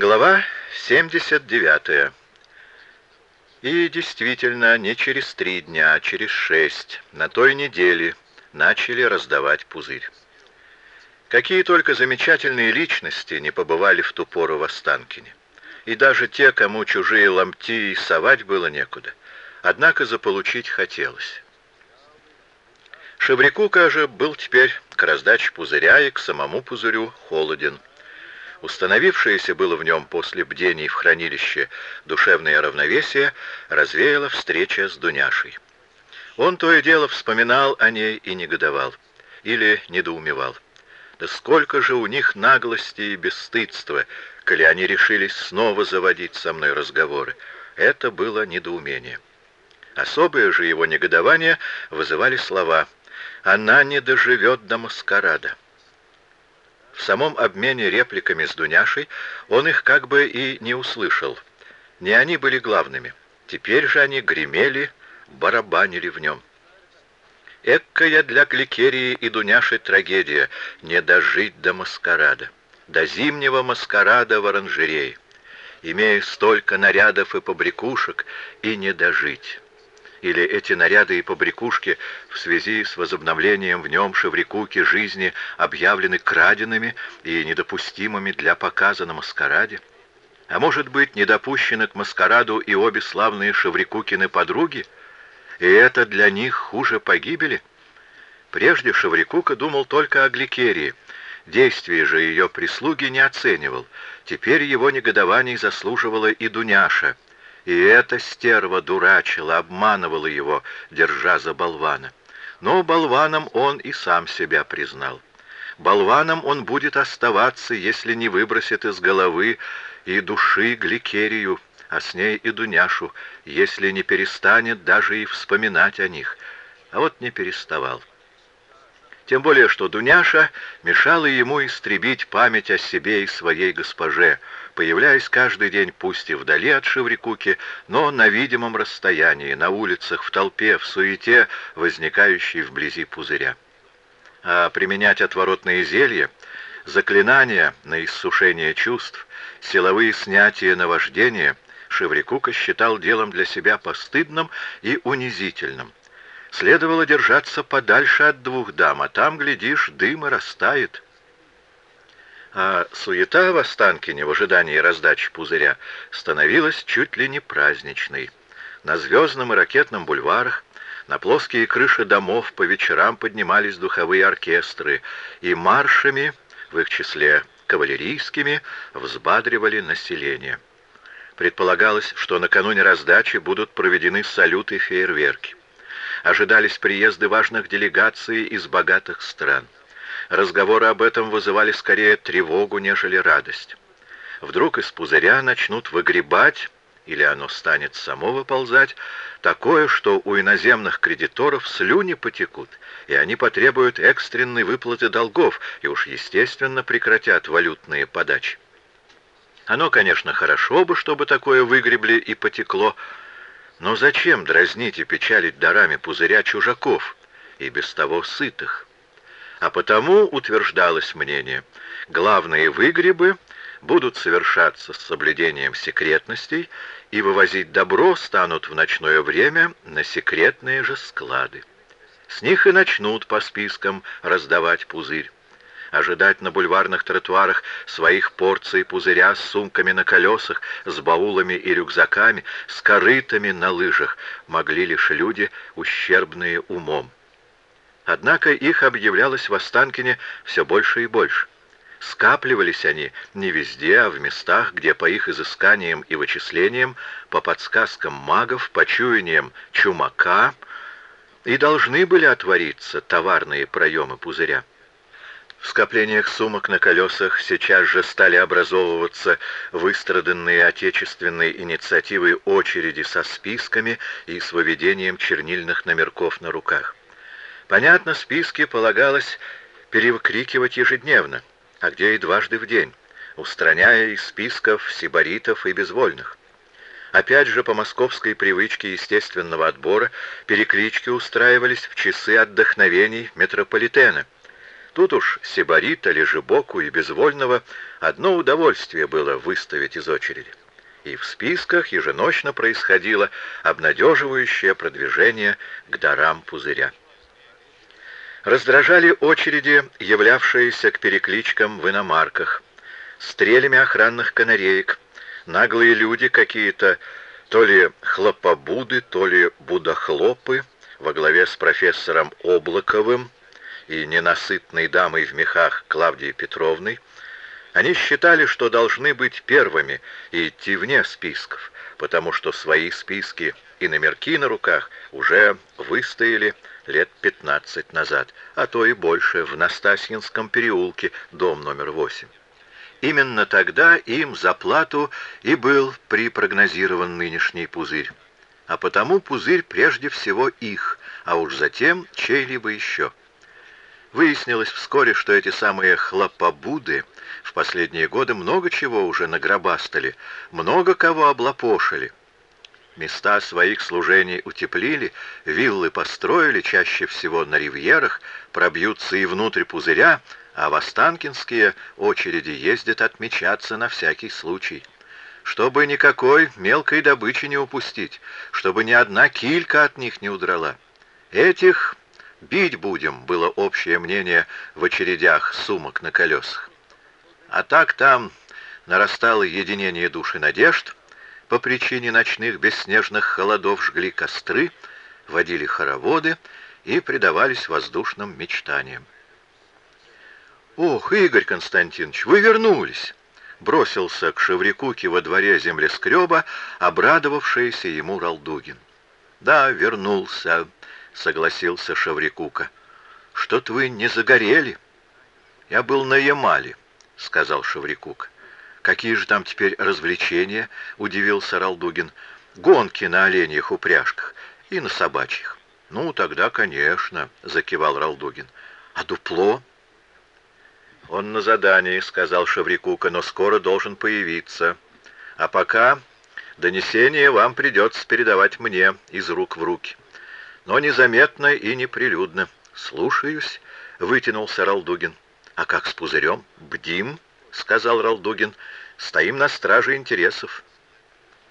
Глава 79. И действительно, не через три дня, а через шесть, на той неделе, начали раздавать пузырь. Какие только замечательные личности не побывали в ту пору в Останкине. И даже те, кому чужие ломти совать было некуда. Однако заполучить хотелось. Шеврикука же был теперь к раздаче пузыря и к самому пузырю холоден. Установившееся было в нем после бдений в хранилище душевное равновесие развеяло встреча с Дуняшей. Он то и дело вспоминал о ней и негодовал, или недоумевал. Да сколько же у них наглости и бесстыдства, коли они решились снова заводить со мной разговоры. Это было недоумение. Особое же его негодование вызывали слова «Она не доживет до маскарада». В самом обмене репликами с Дуняшей он их как бы и не услышал. Не они были главными. Теперь же они гремели, барабанили в нем. Эккая для Кликерии и Дуняши трагедия — не дожить до маскарада, до зимнего маскарада в оранжерее, имея столько нарядов и побрякушек, и не дожить или эти наряды и побрякушки в связи с возобновлением в нем Шеврикуки жизни объявлены краденными и недопустимыми для показа на маскараде? А может быть, не допущены к маскараду и обе славные Шеврикукины подруги? И это для них хуже погибели? Прежде Шеврикука думал только о Гликерии, действия же ее прислуги не оценивал. Теперь его негодований заслуживала и Дуняша — и эта стерва дурачила, обманывала его, держа за болвана. Но болваном он и сам себя признал. Болваном он будет оставаться, если не выбросит из головы и души Гликерию, а с ней и Дуняшу, если не перестанет даже и вспоминать о них. А вот не переставал. Тем более, что Дуняша мешала ему истребить память о себе и своей госпоже, появляясь каждый день пусть и вдали от Шеврикуки, но на видимом расстоянии, на улицах, в толпе, в суете, возникающей вблизи пузыря. А применять отворотные зелья, заклинания на иссушение чувств, силовые снятия наваждения Шеврикука считал делом для себя постыдным и унизительным. Следовало держаться подальше от двух дам, а там, глядишь, дым и растает а суета в Останкине в ожидании раздачи пузыря становилась чуть ли не праздничной. На звездном и ракетном бульварах, на плоские крыши домов по вечерам поднимались духовые оркестры, и маршами, в их числе кавалерийскими, взбадривали население. Предполагалось, что накануне раздачи будут проведены салюты и фейерверки. Ожидались приезды важных делегаций из богатых стран. Разговоры об этом вызывали скорее тревогу, нежели радость. Вдруг из пузыря начнут выгребать, или оно станет само выползать, такое, что у иноземных кредиторов слюни потекут, и они потребуют экстренной выплаты долгов, и уж, естественно, прекратят валютные подачи. Оно, конечно, хорошо бы, чтобы такое выгребли и потекло, но зачем дразнить и печалить дарами пузыря чужаков, и без того сытых? А потому, утверждалось мнение, главные выгребы будут совершаться с соблюдением секретностей и вывозить добро станут в ночное время на секретные же склады. С них и начнут по спискам раздавать пузырь. Ожидать на бульварных тротуарах своих порций пузыря с сумками на колесах, с баулами и рюкзаками, с корытами на лыжах могли лишь люди, ущербные умом. Однако их объявлялось в Останкине все больше и больше. Скапливались они не везде, а в местах, где по их изысканиям и вычислениям, по подсказкам магов, по чуяниям чумака, и должны были отвориться товарные проемы пузыря. В скоплениях сумок на колесах сейчас же стали образовываться выстраданные отечественной инициативой очереди со списками и с выведением чернильных номерков на руках. Понятно, списки полагалось перевыкрикивать ежедневно, а где и дважды в день, устраняя из списков сибаритов и безвольных. Опять же, по московской привычке естественного отбора переклички устраивались в часы отдохновений метрополитена. Тут уж Сибарита, Лежебоку и Безвольного одно удовольствие было выставить из очереди. И в списках еженочно происходило обнадеживающее продвижение к дарам пузыря. Раздражали очереди, являвшиеся к перекличкам в иномарках, стрелями охранных канареек, наглые люди какие-то, то ли хлопобуды, то ли будохлопы, во главе с профессором Облаковым и ненасытной дамой в мехах Клавдией Петровной, они считали, что должны быть первыми и идти вне списков, потому что свои списки и номерки на руках уже выстояли лет 15 назад, а то и больше, в Настасьинском переулке, дом номер 8. Именно тогда им за плату и был припрогнозирован нынешний пузырь. А потому пузырь прежде всего их, а уж затем чей-либо еще. Выяснилось вскоре, что эти самые хлопобуды в последние годы много чего уже нагробастали, много кого облапошили. Места своих служений утеплили, виллы построили, чаще всего на ривьерах, пробьются и внутрь пузыря, а в Останкинские очереди ездят отмечаться на всякий случай. Чтобы никакой мелкой добычи не упустить, чтобы ни одна килька от них не удрала. Этих бить будем, было общее мнение в очередях сумок на колесах. А так там нарастало единение души надежд, по причине ночных бесснежных холодов жгли костры, водили хороводы и предавались воздушным мечтаниям. «Ох, Игорь Константинович, вы вернулись!» Бросился к Шеврикуке во дворе землескреба, обрадовавшийся ему Ралдугин. «Да, вернулся», — согласился Шеврикука. «Что-то вы не загорели?» «Я был на Ямале», — сказал Шеврикук. «Какие же там теперь развлечения?» — удивился Ралдугин. «Гонки на оленьих упряжках и на собачьих». «Ну, тогда, конечно», — закивал Ралдугин. «А дупло?» «Он на задании», — сказал Шаврикука, — «но скоро должен появиться. А пока донесение вам придется передавать мне из рук в руки. Но незаметно и неприлюдно. Слушаюсь», — вытянулся Ралдугин. «А как с пузырем? Бдим», — сказал Ралдугин. «Стоим на страже интересов.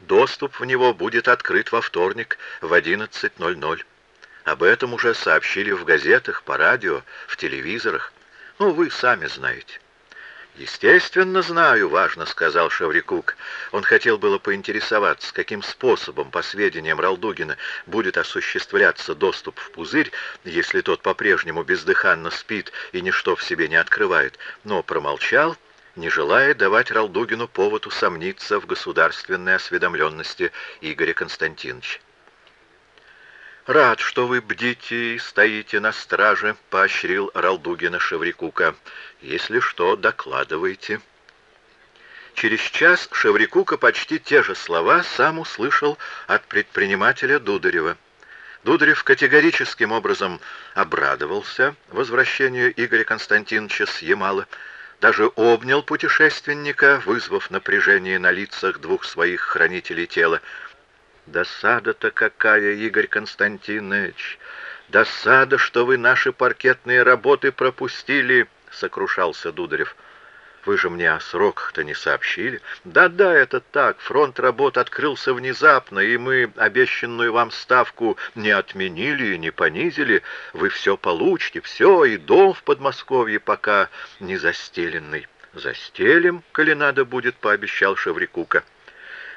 Доступ в него будет открыт во вторник в 11.00. Об этом уже сообщили в газетах, по радио, в телевизорах. Ну, вы сами знаете. «Естественно, знаю», — важно сказал Шеврикук. Он хотел было поинтересоваться, каким способом, по сведениям Ралдугина, будет осуществляться доступ в пузырь, если тот по-прежнему бездыханно спит и ничто в себе не открывает, но промолчал, не желая давать Ралдугину повод усомниться в государственной осведомленности Игоря Константиновича. «Рад, что вы бдите и стоите на страже», — поощрил Ралдугина Шеврикука. «Если что, докладывайте». Через час Шеврикука почти те же слова сам услышал от предпринимателя Дударева. Дударев категорическим образом обрадовался возвращению Игоря Константиновича с Ямала, даже обнял путешественника, вызвав напряжение на лицах двух своих хранителей тела, Досада-то какая, Игорь Константинович! Досада, что вы наши паркетные работы пропустили, сокрушался Дударев. Вы же мне о сроках-то не сообщили. Да-да, это так. Фронт работ открылся внезапно, и мы обещанную вам ставку не отменили и не понизили. Вы все получите, все, и дом в Подмосковье пока не застеленный. Застелим, коли надо будет, пообещал Шеврикука.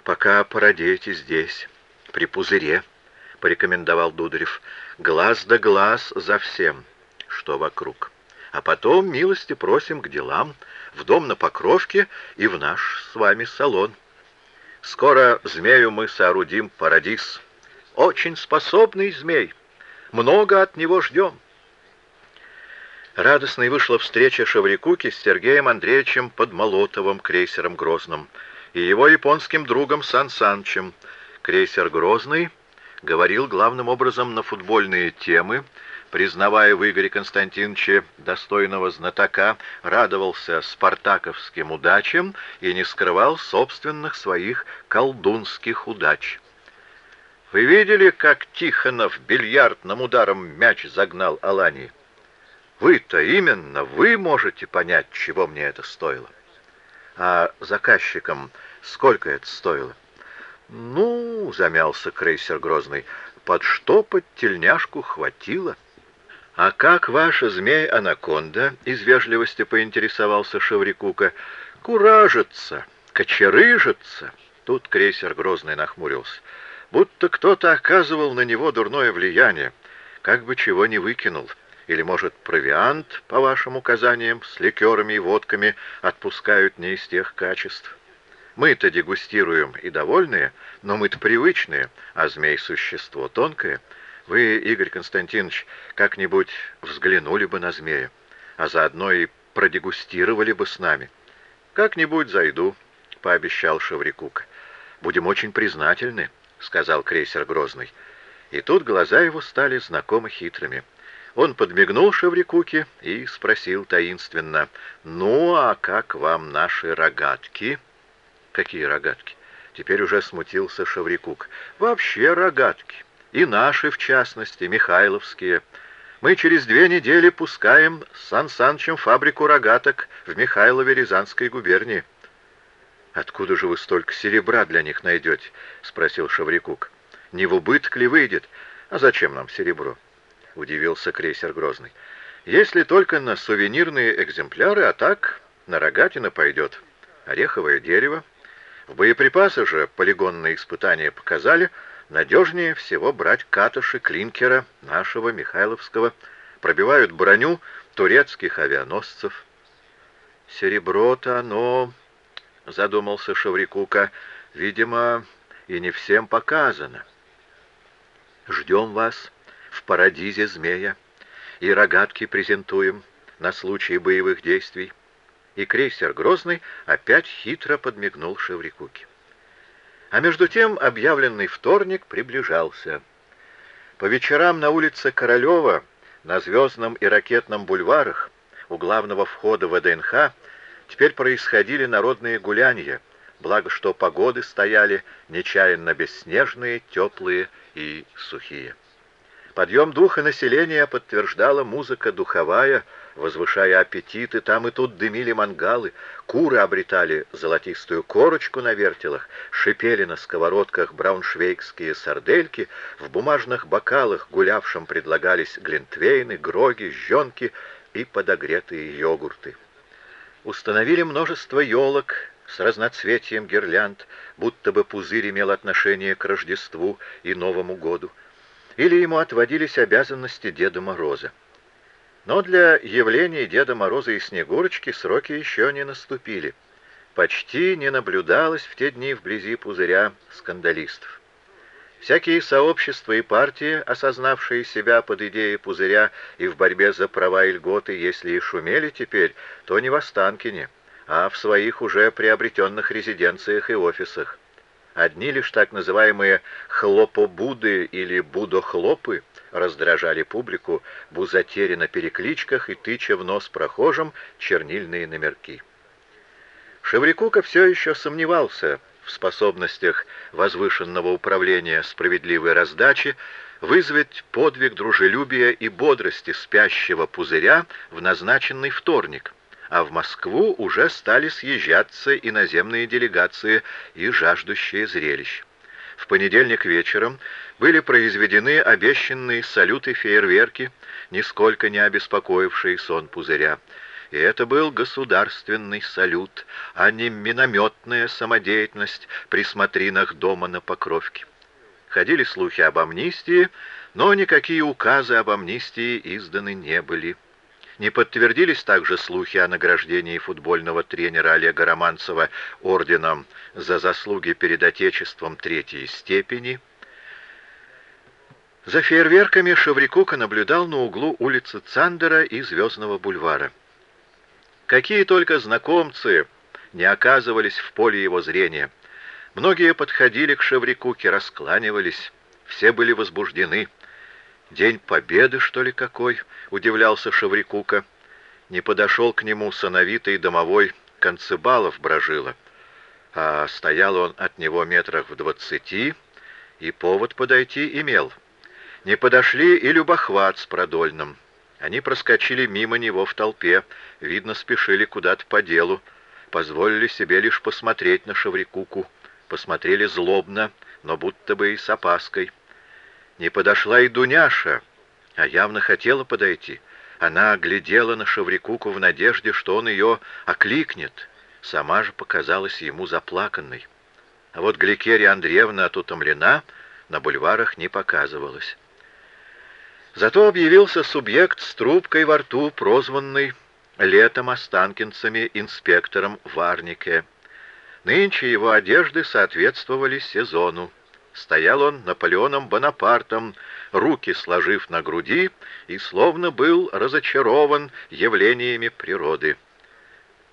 Пока породейте здесь при пузыре, — порекомендовал Дударев. Глаз да глаз за всем, что вокруг. А потом милости просим к делам, в дом на Покровке и в наш с вами салон. Скоро змею мы соорудим парадис. Очень способный змей. Много от него ждем. Радостной вышла встреча Шаврикуки с Сергеем Андреевичем Подмолотовым, крейсером Грозным, и его японским другом Сан Санчем, Крейсер «Грозный» говорил главным образом на футбольные темы, признавая в Игоре Константиновиче достойного знатока, радовался спартаковским удачам и не скрывал собственных своих колдунских удач. «Вы видели, как Тихонов бильярдным ударом мяч загнал Алани?» Вы-то именно, вы можете понять, чего мне это стоило. А заказчикам сколько это стоило? Ну, замялся крейсер Грозный, под что под тельняшку хватило. А как ваша змей-анаконда, из вежливости поинтересовался Шеврикука, куражится, кочерыжится? Тут крейсер Грозный нахмурился. Будто кто-то оказывал на него дурное влияние, как бы чего не выкинул. Или, может, провиант, по вашим указаниям, с ликерами и водками отпускают не из тех качеств? Мы-то дегустируем и довольные, но мы-то привычные, а змей — существо тонкое. Вы, Игорь Константинович, как-нибудь взглянули бы на змея, а заодно и продегустировали бы с нами. Как-нибудь зайду, — пообещал Шеврикук. Будем очень признательны, — сказал крейсер Грозный. И тут глаза его стали знакомо хитрыми. Он подмигнул Шеврикуке и спросил таинственно, «Ну, а как вам наши рогатки?» Какие рогатки? Теперь уже смутился Шаврикук. Вообще рогатки. И наши, в частности, Михайловские. Мы через две недели пускаем с Сан Санычем фабрику рогаток в Михайлове Рязанской губернии. «Откуда же вы столько серебра для них найдете?» — спросил Шаврикук. «Не в убыток ли выйдет? А зачем нам серебро?» — удивился крейсер Грозный. «Если только на сувенирные экземпляры, а так на рогатина пойдет. Ореховое дерево, боеприпасы же полигонные испытания показали, надежнее всего брать катыши клинкера нашего Михайловского, пробивают броню турецких авианосцев. «Серебро-то оно, — задумался Шаврикука, — видимо, и не всем показано. Ждем вас в парадизе змея и рогатки презентуем на случай боевых действий и крейсер «Грозный» опять хитро подмигнул Шеврикуке. А между тем объявленный вторник приближался. По вечерам на улице Королева, на Звездном и Ракетном бульварах, у главного входа в ВДНХ, теперь происходили народные гуляния, благо что погоды стояли нечаянно бесснежные, теплые и сухие. Подъем духа населения подтверждала музыка духовая, возвышая аппетиты, там и тут дымили мангалы, куры обретали золотистую корочку на вертелах, шипели на сковородках брауншвейгские сардельки, в бумажных бокалах гулявшим предлагались глинтвейны, гроги, жженки и подогретые йогурты. Установили множество елок с разноцветием гирлянд, будто бы пузырь имел отношение к Рождеству и Новому году или ему отводились обязанности Деда Мороза. Но для явления Деда Мороза и Снегурочки сроки еще не наступили. Почти не наблюдалось в те дни вблизи пузыря скандалистов. Всякие сообщества и партии, осознавшие себя под идеей пузыря и в борьбе за права и льготы, если и шумели теперь, то не в Останкине, а в своих уже приобретенных резиденциях и офисах. Одни лишь так называемые «хлопобуды» или «будохлопы» раздражали публику, бузатери на перекличках и тыча в нос прохожим чернильные номерки. Шеврикука все еще сомневался в способностях возвышенного управления справедливой раздачи вызвать подвиг дружелюбия и бодрости спящего пузыря в назначенный вторник — а в Москву уже стали съезжаться иноземные делегации и жаждущие зрелищ. В понедельник вечером были произведены обещанные салюты-фейерверки, нисколько не обеспокоившие сон пузыря. И это был государственный салют, а не минометная самодеятельность при смотринах дома на Покровке. Ходили слухи об амнистии, но никакие указы об амнистии изданы не были. Не подтвердились также слухи о награждении футбольного тренера Олега Романцева орденом за заслуги перед Отечеством третьей степени. За фейерверками Шеврикука наблюдал на углу улицы Цандера и Звездного бульвара. Какие только знакомцы не оказывались в поле его зрения. Многие подходили к Шеврикуке, раскланивались, все были возбуждены. «День Победы, что ли, какой?» — удивлялся Шеврикука. Не подошел к нему сановитый домовой Концебалов брожила, а стоял он от него метрах в двадцати, и повод подойти имел. Не подошли и Любохват с Продольным. Они проскочили мимо него в толпе, видно, спешили куда-то по делу, позволили себе лишь посмотреть на Шаврикуку, посмотрели злобно, но будто бы и с опаской. Не подошла и Дуняша, а явно хотела подойти. Она глядела на Шаврикуку в надежде, что он ее окликнет. Сама же показалась ему заплаканной. А вот Гликерия Андреевна от утомлена на бульварах не показывалась. Зато объявился субъект с трубкой во рту, прозванный летом останкинцами инспектором Варнике. Нынче его одежды соответствовали сезону. Стоял он Наполеоном Бонапартом, руки сложив на груди, и словно был разочарован явлениями природы.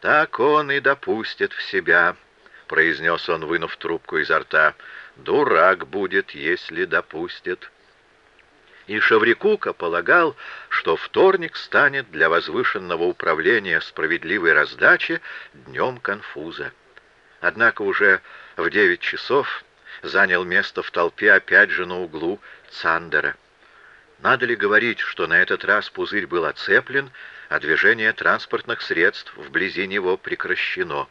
«Так он и допустит в себя», — произнес он, вынув трубку изо рта. «Дурак будет, если допустит» и Шаврикука полагал, что вторник станет для возвышенного управления справедливой раздачи днем конфуза. Однако уже в девять часов занял место в толпе опять же на углу Цандера. Надо ли говорить, что на этот раз пузырь был оцеплен, а движение транспортных средств вблизи него прекращено?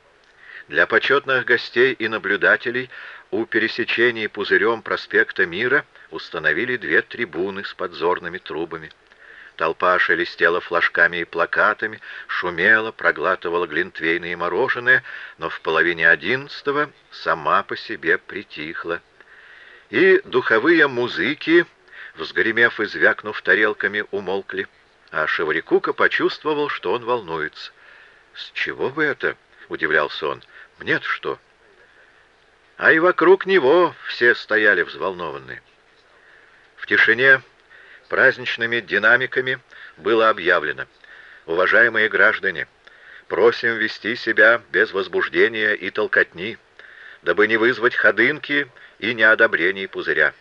Для почетных гостей и наблюдателей у пересечения пузырем проспекта Мира установили две трибуны с подзорными трубами. Толпа шелестела флажками и плакатами, шумела, проглатывала глинтвейны и мороженое, но в половине одиннадцатого сама по себе притихла. И духовые музыки, взгремев и звякнув тарелками, умолкли, а Шеврикука почувствовал, что он волнуется. «С чего бы это?» — удивлялся он. «Мне-то что?» А и вокруг него все стояли взволнованные. В тишине праздничными динамиками было объявлено «Уважаемые граждане, просим вести себя без возбуждения и толкотни, дабы не вызвать ходынки и неодобрений пузыря.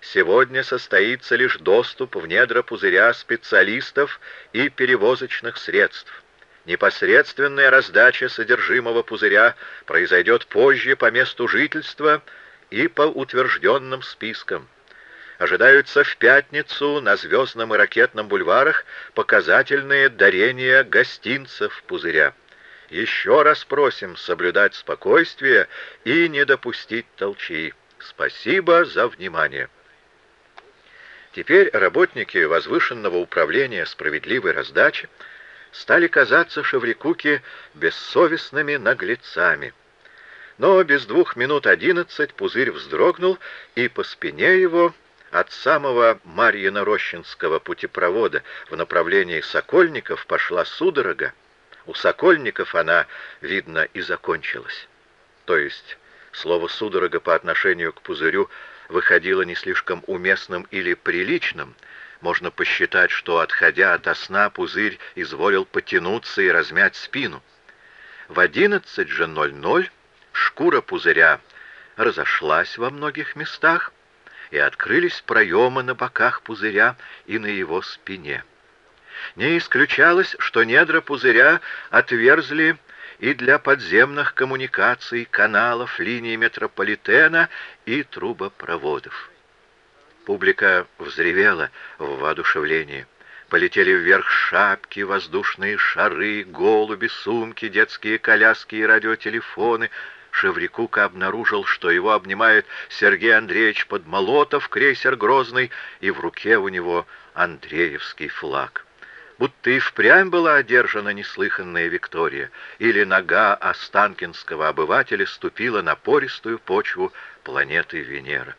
Сегодня состоится лишь доступ в недра пузыря специалистов и перевозочных средств. Непосредственная раздача содержимого пузыря произойдет позже по месту жительства и по утвержденным спискам ожидаются в пятницу на Звездном и Ракетном бульварах показательные дарения гостинцев пузыря. Еще раз просим соблюдать спокойствие и не допустить толчи. Спасибо за внимание. Теперь работники возвышенного управления справедливой раздачи стали казаться Шеврикуке бессовестными наглецами. Но без двух минут одиннадцать пузырь вздрогнул, и по спине его от самого Марьино-Рощинского путепровода в направлении Сокольников пошла судорога. У Сокольников она, видно, и закончилась. То есть слово «судорога» по отношению к пузырю выходило не слишком уместным или приличным. Можно посчитать, что, отходя от сна, пузырь изволил потянуться и размять спину. В одиннадцать же ноль ноль шкура пузыря разошлась во многих местах, и открылись проемы на боках пузыря и на его спине. Не исключалось, что недра пузыря отверзли и для подземных коммуникаций, каналов, линий метрополитена и трубопроводов. Публика взревела в воодушевлении. Полетели вверх шапки, воздушные шары, голуби, сумки, детские коляски и радиотелефоны — Шеврикука обнаружил, что его обнимает Сергей Андреевич Подмолотов, крейсер «Грозный», и в руке у него Андреевский флаг. Будто и впрямь была одержана неслыханная Виктория, или нога останкинского обывателя ступила на пористую почву планеты Венера.